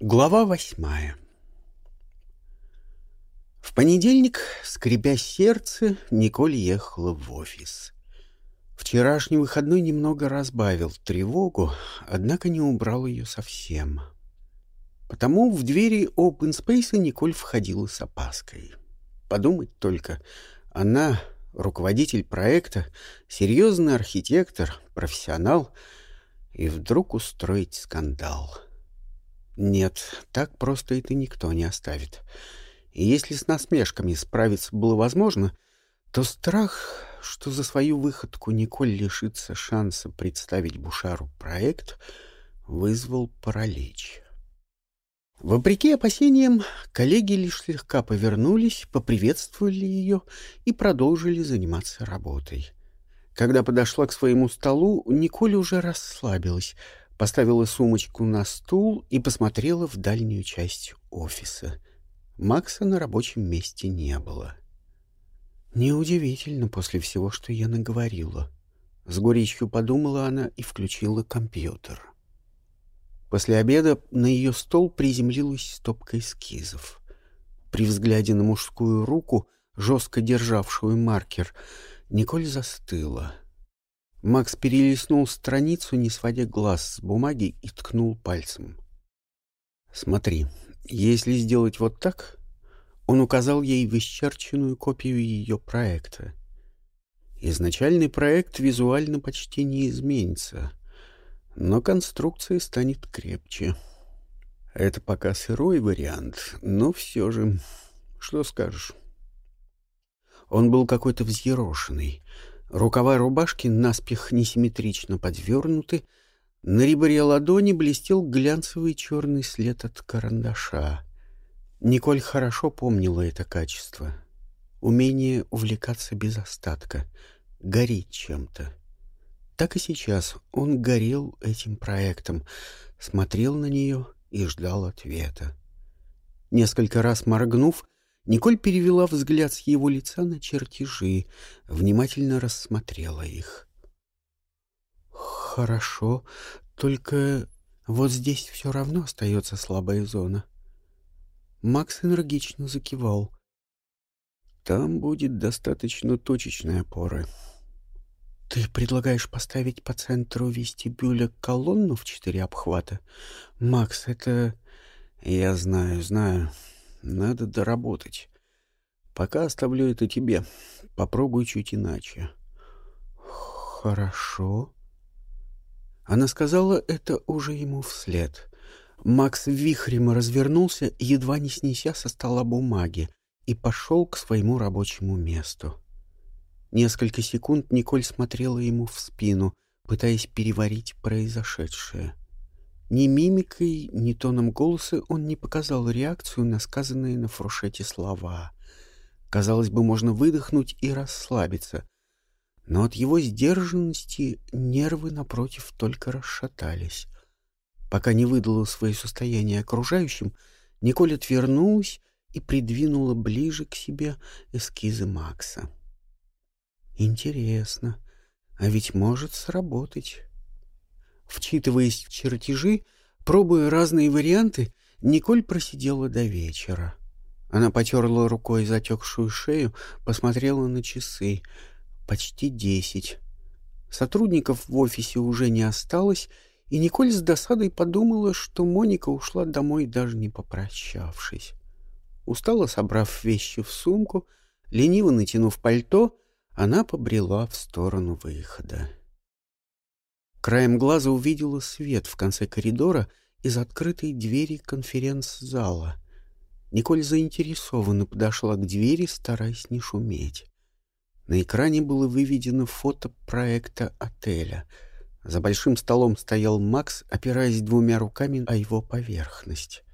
Глава восьмая В понедельник, скребя сердце, Николь ехала в офис. Вчерашний выходной немного разбавил тревогу, однако не убрал ее совсем. Потому в двери Open Space Николь входила с опаской. Подумать только, она, руководитель проекта, серьезный архитектор, профессионал, и вдруг устроить скандал — нет, так просто это никто не оставит. И если с насмешками справиться было возможно, то страх, что за свою выходку Николь лишится шанса представить Бушару проект, вызвал паралич. Вопреки опасениям, коллеги лишь слегка повернулись, поприветствовали ее и продолжили заниматься работой. Когда подошла к своему столу, Николь уже расслабилась, поставила сумочку на стул и посмотрела в дальнюю часть офиса. Макса на рабочем месте не было. Неудивительно после всего, что я наговорила. С горечью подумала она и включила компьютер. После обеда на ее стол приземлилась стопка эскизов. При взгляде на мужскую руку, жестко державшую маркер, Николь застыла — Макс перелистнул страницу, не сводя глаз с бумаги, и ткнул пальцем. «Смотри, если сделать вот так...» Он указал ей в исчерченную копию ее проекта. Изначальный проект визуально почти не изменится, но конструкция станет крепче. Это пока сырой вариант, но все же... Что скажешь? Он был какой-то взъерошенный, Рукава рубашки наспех несимметрично подвернуты, на ребре ладони блестел глянцевый черный след от карандаша. Николь хорошо помнила это качество. Умение увлекаться без остатка, гореть чем-то. Так и сейчас он горел этим проектом, смотрел на нее и ждал ответа. Несколько раз моргнув, Николь перевела взгляд с его лица на чертежи, внимательно рассмотрела их. «Хорошо, только вот здесь все равно остается слабая зона». Макс энергично закивал. «Там будет достаточно точечной опоры». «Ты предлагаешь поставить по центру вестибюля колонну в четыре обхвата? Макс, это...» «Я знаю, знаю. Надо доработать. Пока оставлю это тебе. Попробуй чуть иначе. Хорошо. Она сказала это уже ему вслед. Макс вихрем развернулся, едва не снеся со стола бумаги, и пошел к своему рабочему месту. Несколько секунд Николь смотрела ему в спину, пытаясь переварить произошедшее. — ни мимикой, ни тоном голоса он не показал реакцию на сказанные на фуршете слова. Казалось бы, можно выдохнуть и расслабиться. Но от его сдержанности нервы, напротив, только расшатались. Пока не выдала свое состояние окружающим, Николь отвернулась и придвинула ближе к себе эскизы Макса. «Интересно, а ведь может сработать». Вчитываясь в чертежи, пробуя разные варианты, Николь просидела до вечера. Она потерла рукой затекшую шею, посмотрела на часы. Почти десять. Сотрудников в офисе уже не осталось, и Николь с досадой подумала, что Моника ушла домой, даже не попрощавшись. Устало собрав вещи в сумку, лениво натянув пальто, она побрела в сторону выхода. Краем глаза увидела свет в конце коридора из открытой двери конференц-зала. Николь заинтересованно подошла к двери, стараясь не шуметь. На экране было выведено фото проекта отеля. За большим столом стоял Макс, опираясь двумя руками о его поверхность.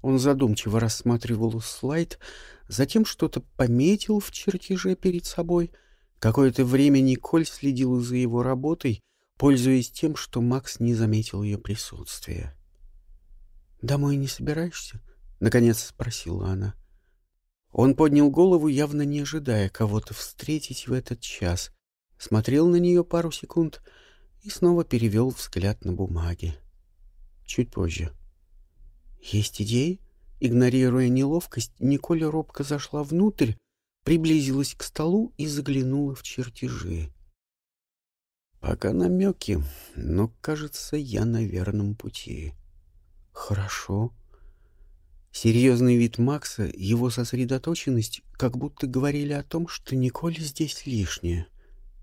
Он задумчиво рассматривал слайд, затем что-то пометил в чертеже перед собой. Какое-то время Николь следила за его работой, пользуясь тем, что Макс не заметил ее присутствия. «Домой не собираешься?» — наконец спросила она. Он поднял голову, явно не ожидая кого-то встретить в этот час, смотрел на нее пару секунд и снова перевел взгляд на бумаги. Чуть позже. Есть идеи? Игнорируя неловкость, Николь робко зашла внутрь, приблизилась к столу и заглянула в чертежи. Пока намеки, но, кажется, я на верном пути. Хорошо. Серьезный вид Макса, его сосредоточенность, как будто говорили о том, что Николь здесь лишняя.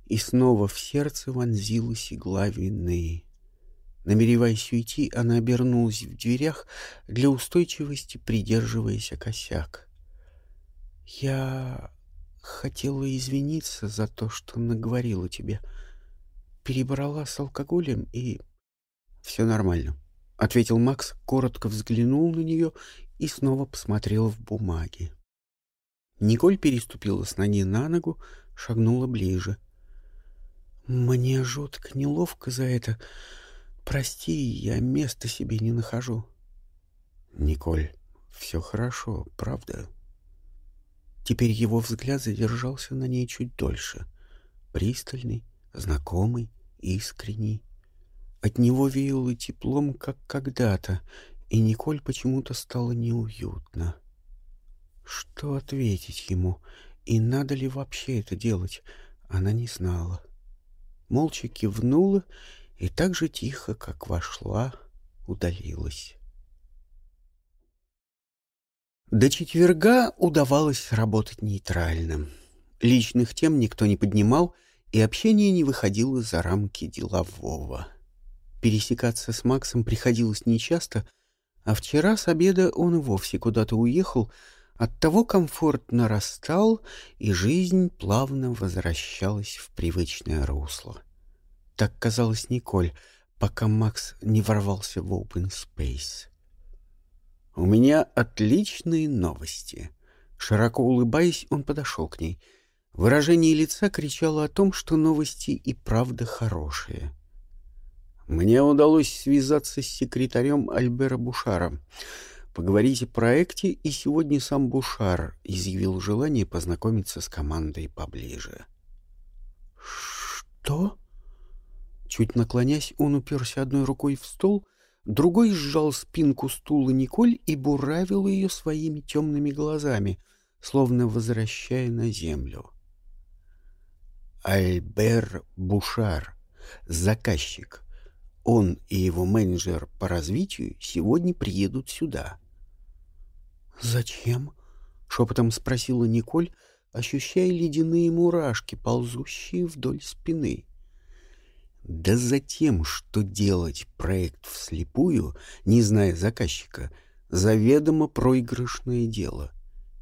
И снова в сердце вонзилась игла вины. Намереваясь уйти, она обернулась в дверях, для устойчивости придерживаясь о косяк. «Я хотела извиниться за то, что наговорила тебе. Перебрала с алкоголем и...» «Все нормально», — ответил Макс, коротко взглянул на нее и снова посмотрел в бумаги. Николь переступила с ноги на ногу, шагнула ближе. «Мне жутко неловко за это. Прости, я места себе не нахожу». «Николь, все хорошо, правда?» Теперь его взгляд задержался на ней чуть дольше. Пристальный, знакомый, искренний. От него веяло теплом, как когда-то, и Николь почему-то стало неуютно. Что ответить ему, и надо ли вообще это делать, она не знала. Молча кивнула и так же тихо, как вошла, удалилась. До четверга удавалось работать нейтральным. Личных тем никто не поднимал, и общение не выходило за рамки делового. Пересекаться с Максом приходилось нечасто, а вчера с обеда он вовсе куда-то уехал, оттого комфорт нарастал, и жизнь плавно возвращалась в привычное русло. Так казалось Николь, пока Макс не ворвался в open space. «У меня отличные новости». Широко улыбаясь, он подошел к ней. Выражение лица кричало о том, что новости и правда хорошие. «Мне удалось связаться с секретарем Альбера Бушара. Поговорить о проекте, и сегодня сам Бушар изъявил желание познакомиться с командой поближе». «Что?» Чуть наклонясь, он уперся одной рукой в стол — Другой сжал спинку стула Николь и буравил ее своими темными глазами, словно возвращая на землю. Альбер Бушар, заказчик. Он и его менеджер по развитию сегодня приедут сюда. «Зачем?» — шепотом спросила Николь, ощущая ледяные мурашки, ползущие вдоль спины. Да за тем, что делать проект вслепую, не зная заказчика, заведомо проигрышное дело.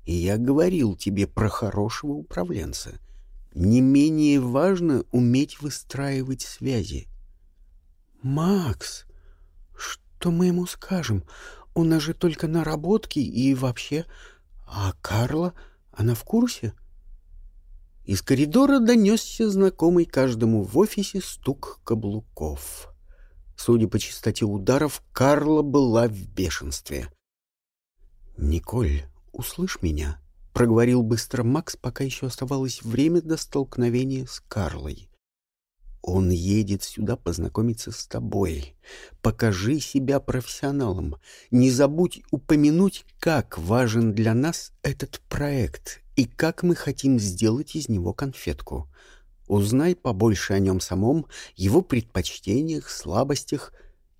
И я говорил тебе про хорошего управленца. Не менее важно уметь выстраивать связи. «Макс, что мы ему скажем? У нас же только наработки и вообще... А Карла, она в курсе?» Из коридора донесся знакомый каждому в офисе стук каблуков. Судя по частоте ударов, Карла была в бешенстве. «Николь, услышь меня», — проговорил быстро Макс, пока еще оставалось время до столкновения с Карлой. «Он едет сюда познакомиться с тобой. Покажи себя профессионалом. Не забудь упомянуть, как важен для нас этот проект и как мы хотим сделать из него конфетку. Узнай побольше о нем самом, его предпочтениях, слабостях.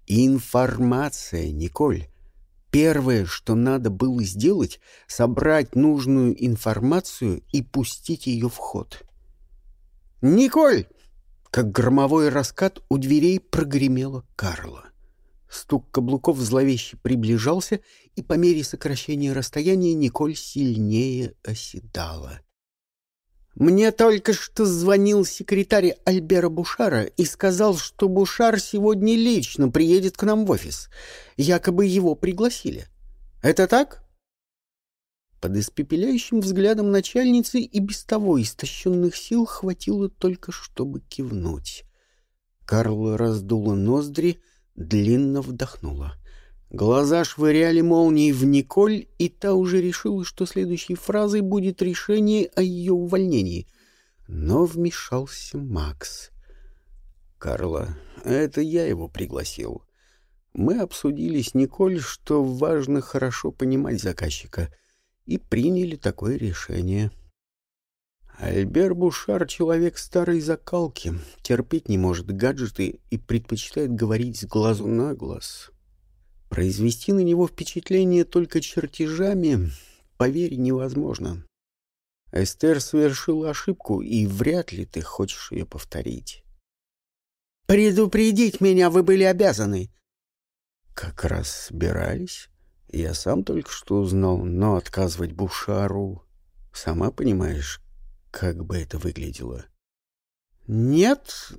Информация, Николь. Первое, что надо было сделать, собрать нужную информацию и пустить ее в ход. «Николь!» Как громовой раскат у дверей прогремела Карла. Стук каблуков зловеще приближался, и по мере сокращения расстояния Николь сильнее оседала. «Мне только что звонил секретарь Альбера Бушара и сказал, что Бушар сегодня лично приедет к нам в офис. Якобы его пригласили. Это так?» Под испепеляющим взглядом начальницы и без того истощенных сил хватило только, чтобы кивнуть. Карл раздула ноздри, — длинно вдохнула. Глаза швыряли молнией в Николь, и та уже решила, что следующей фразой будет решение о ее увольнении. Но вмешался Макс. «Карла, это я его пригласил. мы обсудили с Николь, что важно хорошо понимать заказчика, и приняли такое решение. Альбер Бушар — человек старой закалки, терпеть не может гаджеты и предпочитает говорить с глазу на глаз. Произвести на него впечатление только чертежами, поверь, невозможно. Эстер совершила ошибку, и вряд ли ты хочешь ее повторить. «Предупредить меня вы были обязаны!» «Как раз собирались. Я сам только что узнал, но отказывать Бушару... Сама понимаешь, как бы это выглядело?» «Нет,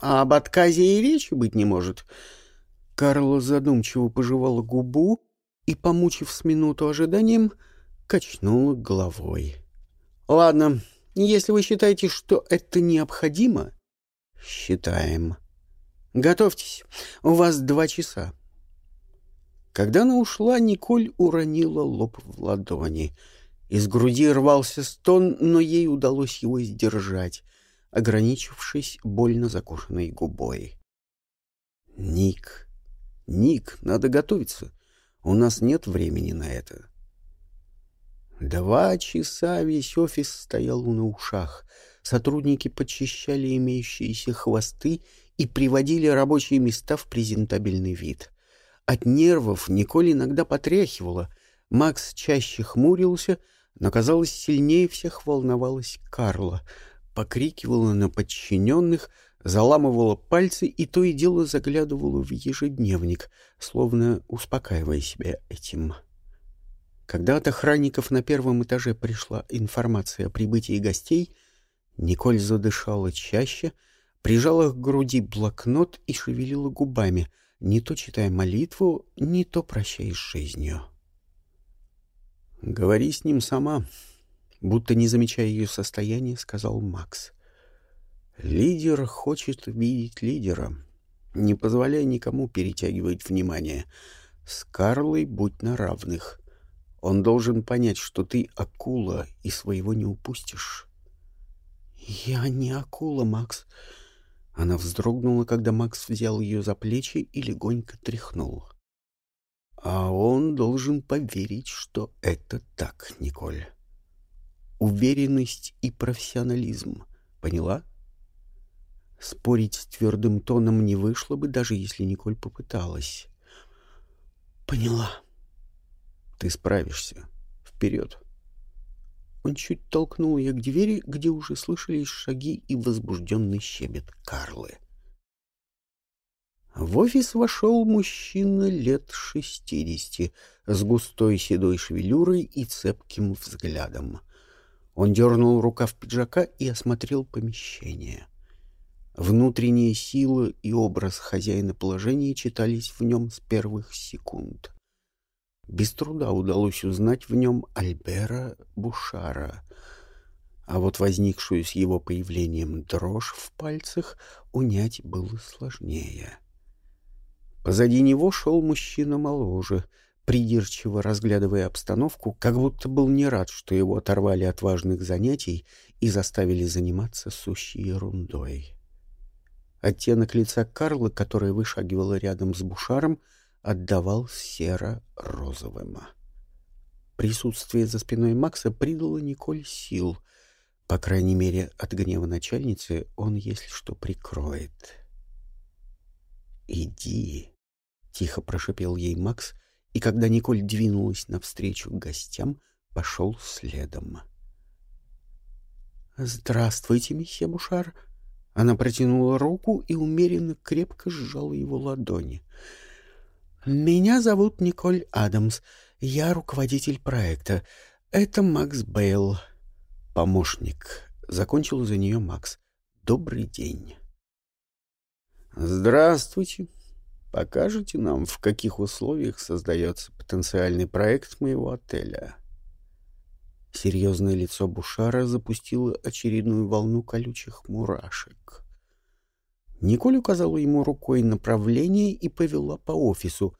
об отказе и речи быть не может». Карла задумчиво пожевала губу и, помучив с минуту ожиданием, качнула головой. Ладно, если вы считаете, что это необходимо, считаем. Готовьтесь, у вас два часа. Когда она ушла, Николь уронила лоб в ладони. Из груди рвался стон, но ей удалось его сдержать, ограничившись больно закушенной губой. «Ник, Ник, надо готовиться. У нас нет времени на это». Два часа весь офис стоял на ушах. Сотрудники подчищали имеющиеся хвосты и приводили рабочие места в презентабельный вид. От нервов Николь иногда потряхивала. Макс чаще хмурился, но, казалось, сильнее всех волновалась Карла. Покрикивала на подчиненных, заламывала пальцы и то и дело заглядывала в ежедневник, словно успокаивая себя этим. Когда от охранников на первом этаже пришла информация о прибытии гостей, Николь задышала чаще, прижала к груди блокнот и шевелила губами, не то читая молитву, не то прощаясь с жизнью. «Говори с ним сама», — будто не замечая ее состояние, сказал Макс. «Лидер хочет видеть лидера. Не позволяй никому перетягивать внимание. С Карлой будь на равных». Он должен понять, что ты акула и своего не упустишь. «Я не акула, Макс». Она вздрогнула, когда Макс взял ее за плечи и легонько тряхнул. «А он должен поверить, что это так, Николь. Уверенность и профессионализм. Поняла?» Спорить с твердым тоном не вышло бы, даже если Николь попыталась. «Поняла». Ты справишься. Вперед. Он чуть толкнул ее к двери, где уже слышались шаги и возбужденный щебет Карлы. В офис вошел мужчина лет шестидесяти, с густой седой шевелюрой и цепким взглядом. Он дернул рукав пиджака и осмотрел помещение. Внутренняя сила и образ хозяина положения читались в нем с первых секунд. Без труда удалось узнать в нем Альбера Бушара, а вот возникшую с его появлением дрожь в пальцах унять было сложнее. Позади него шел мужчина моложе, придирчиво разглядывая обстановку, как будто был не рад, что его оторвали от важных занятий и заставили заниматься сущей ерундой. Оттенок лица Карла, которая вышагивала рядом с Бушаром, — отдавал серо-розовым. Присутствие за спиной Макса придало Николь сил. По крайней мере, от гнева начальницы он, если что, прикроет. «Иди», — тихо прошипел ей Макс, и когда Николь двинулась навстречу гостям, пошел следом. «Здравствуйте, месье Бушар!» Она протянула руку и умеренно крепко сжала его ладони — «Меня зовут Николь Адамс. Я руководитель проекта. Это Макс Бейл, помощник». Закончил за нее Макс. «Добрый день». «Здравствуйте. Покажете нам, в каких условиях создается потенциальный проект моего отеля?» Серьезное лицо Бушара запустило очередную волну колючих мурашек. Николь указала ему рукой направление и повела по офису,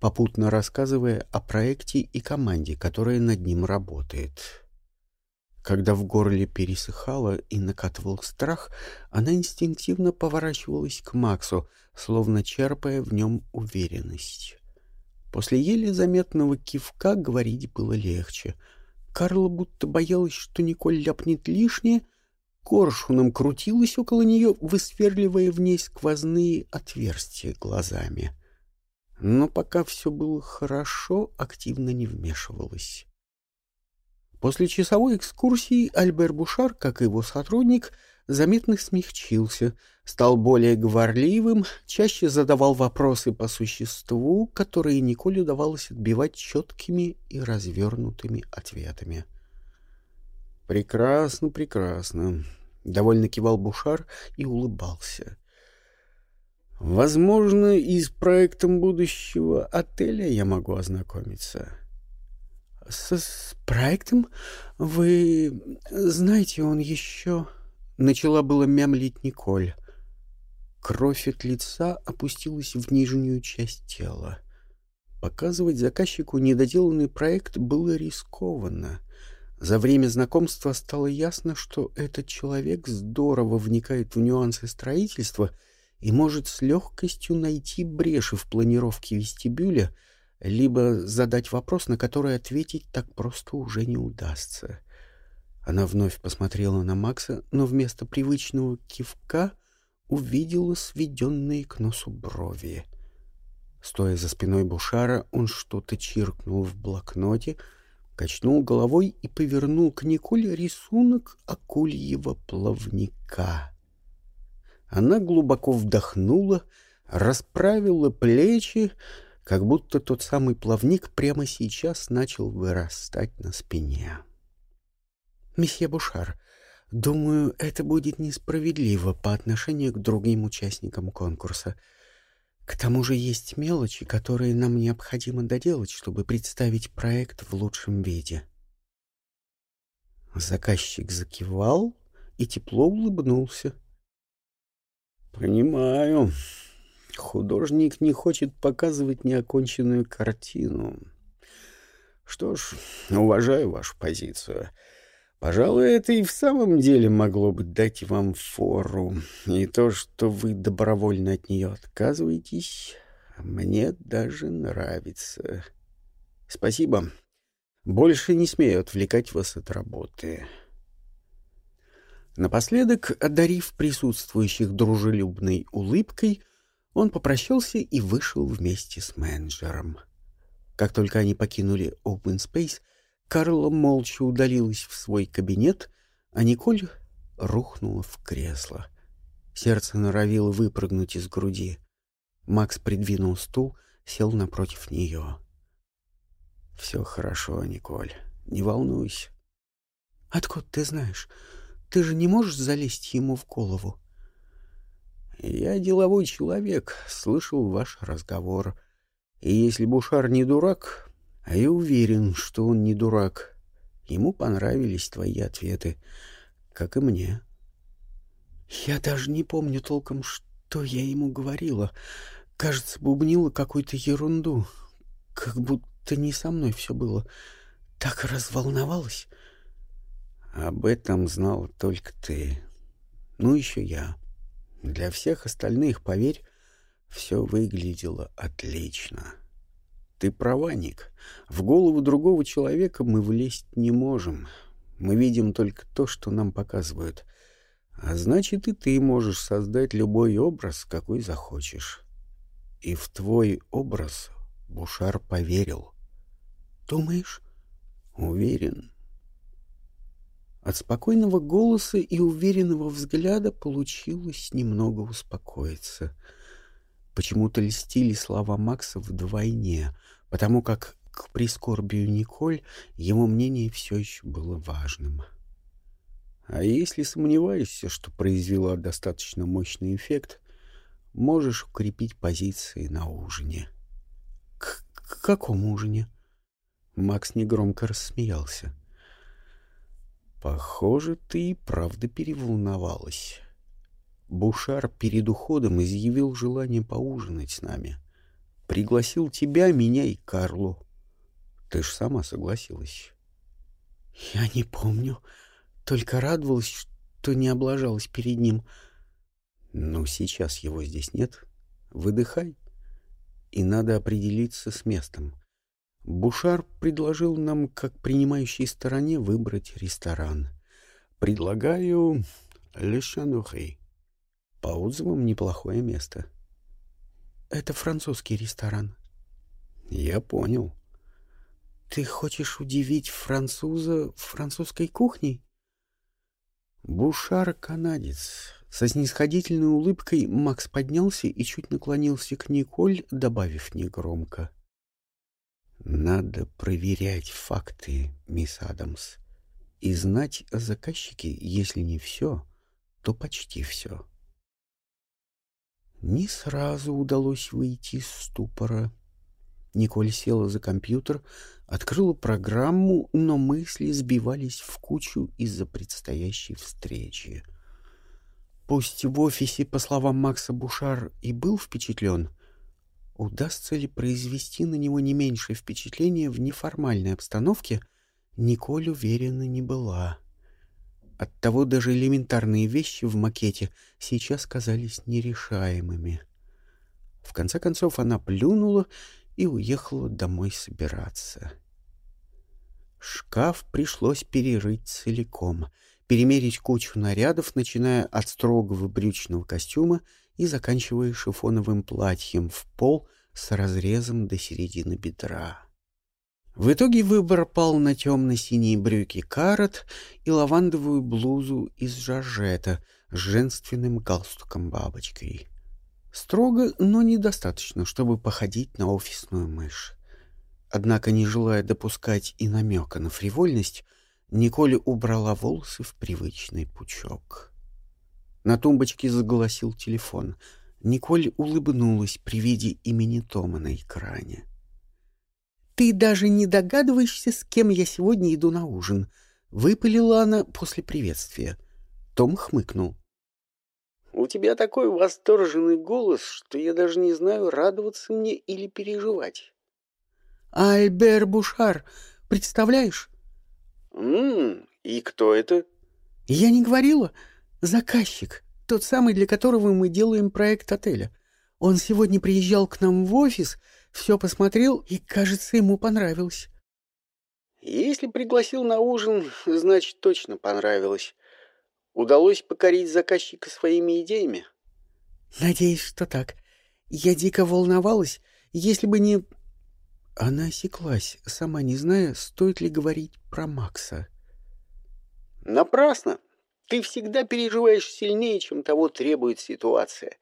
попутно рассказывая о проекте и команде, которая над ним работает. Когда в горле пересыхало и накатывал страх, она инстинктивно поворачивалась к Максу, словно черпая в нем уверенность. После еле заметного кивка говорить было легче. Карла будто боялась, что Николь ляпнет лишнее, коршуном крутилась около нее, высверливая в ней сквозные отверстия глазами. Но пока все было хорошо, активно не вмешивалась. После часовой экскурсии Альбер Бушар, как и его сотрудник, заметно смягчился, стал более говорливым, чаще задавал вопросы по существу, которые Николе удавалось отбивать четкими и развернутыми ответами. «Прекрасно, прекрасно», — довольно кивал Бушар и улыбался. «Возможно, и с проектом будущего отеля я могу ознакомиться» с, с проектом? Вы знаете, он еще...» Начала было мямлить Николь. Кровь от лица опустилась в нижнюю часть тела. Показывать заказчику недоделанный проект было рискованно. За время знакомства стало ясно, что этот человек здорово вникает в нюансы строительства и может с легкостью найти бреши в планировке вестибюля — либо задать вопрос, на который ответить так просто уже не удастся. Она вновь посмотрела на Макса, но вместо привычного кивка увидела сведенные к носу брови. Стоя за спиной Бушара, он что-то чиркнул в блокноте, качнул головой и повернул к Николе рисунок акульего плавника. Она глубоко вдохнула, расправила плечи, как будто тот самый плавник прямо сейчас начал вырастать на спине. «Месье Бушар, думаю, это будет несправедливо по отношению к другим участникам конкурса. К тому же есть мелочи, которые нам необходимо доделать, чтобы представить проект в лучшем виде». Заказчик закивал и тепло улыбнулся. «Понимаю», Художник не хочет показывать неоконченную картину. Что ж, уважаю вашу позицию. Пожалуй, это и в самом деле могло бы дать вам фору. И то, что вы добровольно от нее отказываетесь, мне даже нравится. Спасибо. Больше не смею отвлекать вас от работы. Напоследок, одарив присутствующих дружелюбной улыбкой, он попрощался и вышел вместе с менеджером. Как только они покинули Open Space, Карла молча удалилась в свой кабинет, а Николь рухнула в кресло. Сердце норовило выпрыгнуть из груди. Макс придвинул стул, сел напротив нее. «Все хорошо, Николь, не волнуйся». «Откуда ты знаешь? Ты же не можешь залезть ему в голову?» Я деловой человек, слышал ваш разговор. И если Бушар не дурак, а я уверен, что он не дурак, ему понравились твои ответы, как и мне. Я даже не помню толком, что я ему говорила. Кажется, бубнила какую-то ерунду, как будто не со мной все было. Так разволновалась. Об этом знал только ты. Ну, еще я. Для всех остальных, поверь, все выглядело отлично. Ты права, Ник. В голову другого человека мы влезть не можем. Мы видим только то, что нам показывают. А значит, и ты можешь создать любой образ, какой захочешь. И в твой образ Бушар поверил. Думаешь? Уверен. От спокойного голоса и уверенного взгляда получилось немного успокоиться. Почему-то льстили слова Макса вдвойне, потому как к прискорбию Николь его мнение все еще было важным. А если сомневаешься, что произвела достаточно мощный эффект, можешь укрепить позиции на ужине. К, к какому ужине? Макс негромко рассмеялся. Похоже, ты и правда переволновалась. Бушар перед уходом изъявил желание поужинать с нами. Пригласил тебя, меня и Карлу. Ты ж сама согласилась. Я не помню. только радовалась, что не облажалась перед ним. Ну, сейчас его здесь нет. Выдыхай. И надо определиться с местом. Бушар предложил нам, как принимающей стороне, выбрать ресторан. Предлагаю Le Chanoury. По отзывам, неплохое место. Это французский ресторан. Я понял. Ты хочешь удивить француза французской кухней? Бушар канадец. Со снисходительной улыбкой Макс поднялся и чуть наклонился к Николь, добавив негромко. Надо проверять факты, мисс Адамс, и знать о заказчике, если не все, то почти все. Не сразу удалось выйти из ступора. Николь села за компьютер, открыла программу, но мысли сбивались в кучу из-за предстоящей встречи. Пусть в офисе, по словам Макса Бушар, и был впечатлен, удастся ли произвести на него не меньшее впечатление в неформальной обстановке, Николь уверена не была. Оттого даже элементарные вещи в макете сейчас казались нерешаемыми. В конце концов она плюнула и уехала домой собираться. Шкаф пришлось перерыть целиком, перемерить кучу нарядов, начиная от строгого брючного костюма и заканчивая шифоновым платьем в пол с разрезом до середины бедра. В итоге выбор пал на темно-синие брюки карат и лавандовую блузу из жажета с женственным галстуком-бабочкой. Строго, но недостаточно, чтобы походить на офисную мышь. Однако, не желая допускать и намека на фривольность, Николь убрала волосы в привычный пучок. На тумбочке заголосил телефон. Николь улыбнулась при виде имени Тома на экране. «Ты даже не догадываешься, с кем я сегодня иду на ужин», — выпалила она после приветствия. Том хмыкнул. «У тебя такой восторженный голос, что я даже не знаю, радоваться мне или переживать». «Альбер Бушар, представляешь?» «Ммм, и кто это?» «Я не говорила. Заказчик, тот самый, для которого мы делаем проект отеля. Он сегодня приезжал к нам в офис, все посмотрел, и, кажется, ему понравилось». «Если пригласил на ужин, значит, точно понравилось. Удалось покорить заказчика своими идеями?» «Надеюсь, что так. Я дико волновалась. Если бы не...» Она осеклась, сама не зная, стоит ли говорить про Макса. «Напрасно. Ты всегда переживаешь сильнее, чем того требует ситуация.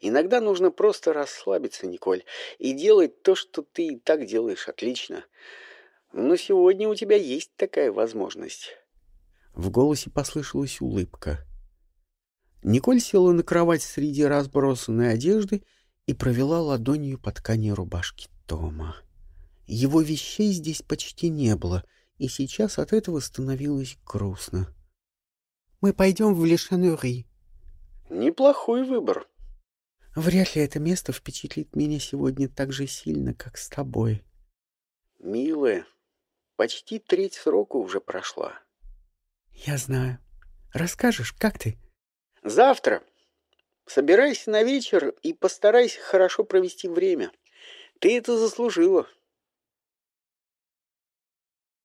Иногда нужно просто расслабиться, Николь, и делать то, что ты и так делаешь отлично. Но сегодня у тебя есть такая возможность». В голосе послышалась улыбка. Николь села на кровать среди разбросанной одежды и провела ладонью по ткани рубашки Тома. Его вещей здесь почти не было, и сейчас от этого становилось грустно. «Мы пойдем в Лешанюри». «Неплохой выбор». «Вряд ли это место впечатлит меня сегодня так же сильно, как с тобой». «Милая, почти треть срока уже прошла». «Я знаю. Расскажешь, как ты?» «Завтра. Собирайся на вечер и постарайся хорошо провести время. Ты это заслужила».